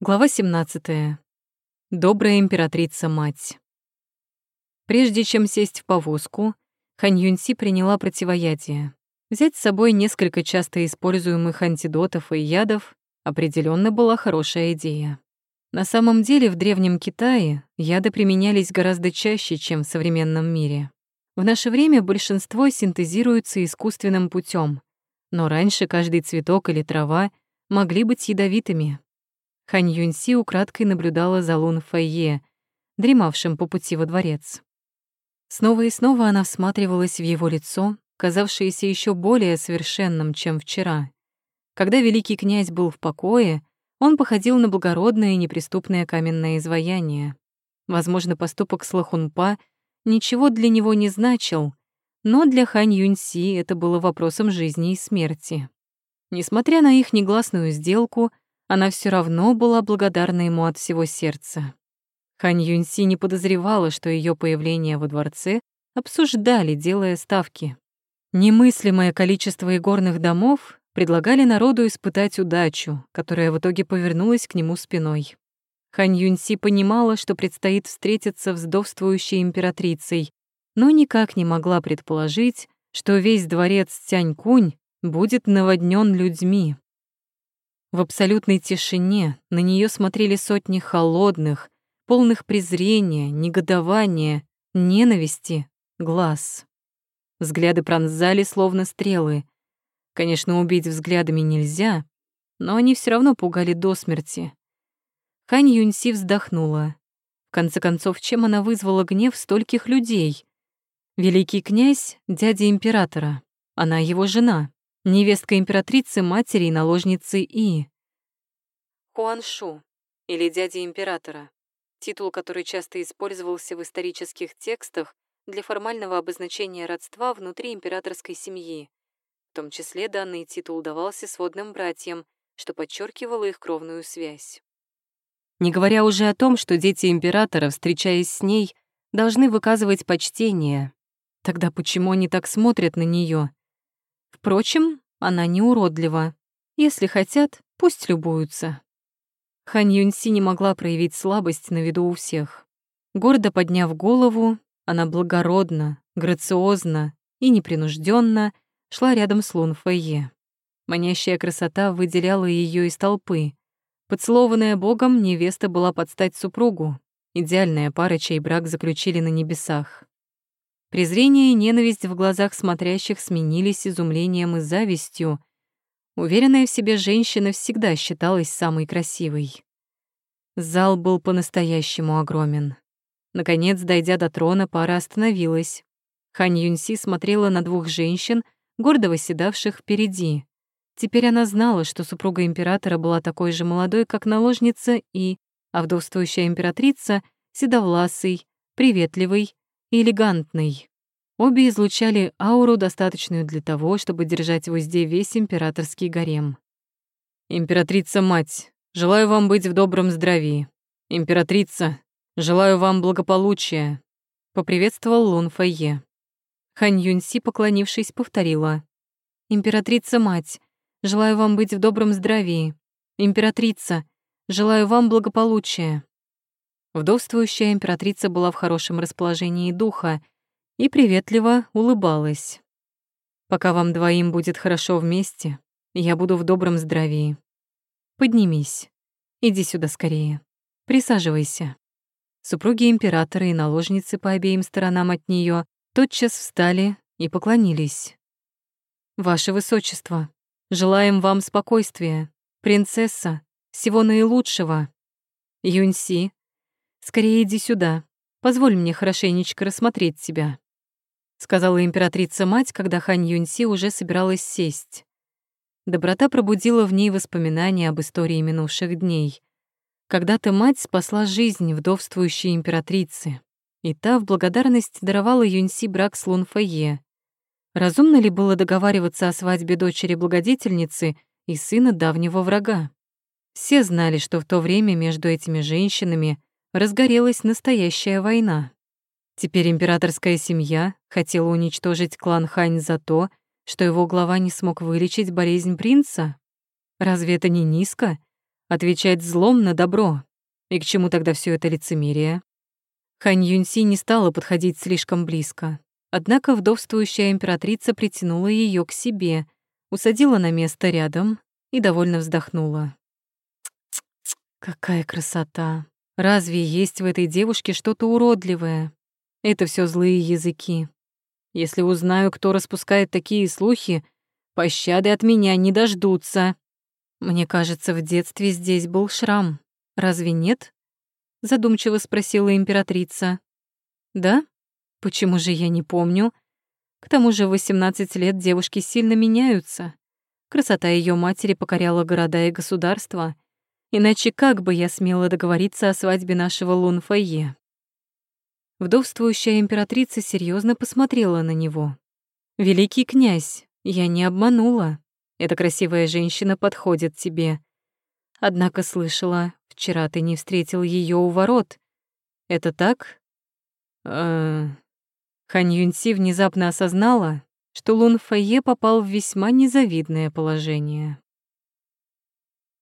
Глава 17. Добрая императрица-мать. Прежде чем сесть в повозку, Хань Юньси приняла противоядие. Взять с собой несколько часто используемых антидотов и ядов определенно была хорошая идея. На самом деле в Древнем Китае яды применялись гораздо чаще, чем в современном мире. В наше время большинство синтезируется искусственным путем, но раньше каждый цветок или трава могли быть ядовитыми. Хань Юньси украдкой наблюдала за Лун Фэйе, дремавшим по пути во дворец. Снова и снова она всматривалась в его лицо, казавшееся еще более совершенным, чем вчера. Когда великий князь был в покое, он походил на благородное и неприступное каменное изваяние. Возможно, поступок Слахунпа ничего для него не значил, но для Хань Юньси это было вопросом жизни и смерти. Несмотря на их негласную сделку, она все равно была благодарна ему от всего сердца. Хань Юньси не подозревала, что ее появление во дворце обсуждали, делая ставки. Немыслимое количество игорных домов предлагали народу испытать удачу, которая в итоге повернулась к нему спиной. Хань Юньси понимала, что предстоит встретиться с вдовствующей императрицей, но никак не могла предположить, что весь дворец Тянь-Кунь будет наводнен людьми. В абсолютной тишине на нее смотрели сотни холодных, полных презрения, негодования, ненависти, глаз. Взгляды пронзали, словно стрелы. Конечно, убить взглядами нельзя, но они все равно пугали до смерти. Хань Юньси вздохнула. В конце концов, чем она вызвала гнев стольких людей? Великий князь — дядя императора, она его жена невестка императрицы, матери и наложницы И. Хуаншу, или дядя императора, титул, который часто использовался в исторических текстах для формального обозначения родства внутри императорской семьи. В том числе данный титул давался сводным братьям, что подчеркивало их кровную связь. Не говоря уже о том, что дети императора, встречаясь с ней, должны выказывать почтение. Тогда почему они так смотрят на нее? Впрочем, она не уродлива. Если хотят, пусть любуются. Хан Юньси не могла проявить слабость на виду у всех. Гордо подняв голову, она благородно, грациозно и непринужденно шла рядом с Лун Фэйе. Манящая красота выделяла ее из толпы. Поцелованная Богом, невеста была под стать супругу, идеальная пара, чей брак заключили на небесах. Презрение и ненависть в глазах смотрящих сменились изумлением и завистью. Уверенная в себе женщина всегда считалась самой красивой. Зал был по-настоящему огромен. Наконец, дойдя до трона, пара остановилась. Хань Юньси смотрела на двух женщин, гордо восседавших впереди. Теперь она знала, что супруга императора была такой же молодой, как наложница и, а вдовствующая императрица — седовласой, приветливой и элегантный. Обе излучали ауру, достаточную для того, чтобы держать в узде весь императорский гарем. «Императрица-мать, желаю вам быть в добром здравии. Императрица, желаю вам благополучия», — поприветствовал Лун Фэйе. Хань Юньси, поклонившись, повторила. «Императрица-мать, желаю вам быть в добром здравии. Императрица, желаю вам благополучия». Вдовствующая императрица была в хорошем расположении духа и приветливо улыбалась. «Пока вам двоим будет хорошо вместе, я буду в добром здравии. Поднимись. Иди сюда скорее. Присаживайся». Супруги императора и наложницы по обеим сторонам от нее тотчас встали и поклонились. «Ваше Высочество, желаем вам спокойствия, принцесса, всего наилучшего. Юньси, Скорее иди сюда. Позволь мне хорошенечко рассмотреть тебя», — сказала императрица-мать, когда Хань Юньси уже собиралась сесть. Доброта пробудила в ней воспоминания об истории минувших дней. Когда-то мать спасла жизнь вдовствующей императрицы, и та в благодарность даровала Юньси брак с Лун Фэйе. Разумно ли было договариваться о свадьбе дочери благодетельницы и сына давнего врага? Все знали, что в то время между этими женщинами разгорелась настоящая война. Теперь императорская семья хотела уничтожить клан Хань за то, что его глава не смог вылечить болезнь принца. Разве это не низко? Отвечать злом на добро. И к чему тогда все это лицемерие? Хань Юньси не стала подходить слишком близко. Однако вдовствующая императрица притянула ее к себе, усадила на место рядом и довольно вздохнула. Какая красота! Разве есть в этой девушке что-то уродливое? Это все злые языки. Если узнаю, кто распускает такие слухи, пощады от меня не дождутся. Мне кажется, в детстве здесь был шрам. Разве нет? Задумчиво спросила императрица. Да? Почему же я не помню? К тому же в 18 лет девушки сильно меняются. Красота ее матери покоряла города и государства. Иначе как бы я смела договориться о свадьбе нашего Лунфае? Вдовствующая императрица серьезно посмотрела на него. «Великий князь, я не обманула. Эта красивая женщина подходит тебе. Однако слышала, вчера ты не встретил ее у ворот. Это так?» э Хань Юньси внезапно осознала, что Лун Фэйе попал в весьма незавидное положение.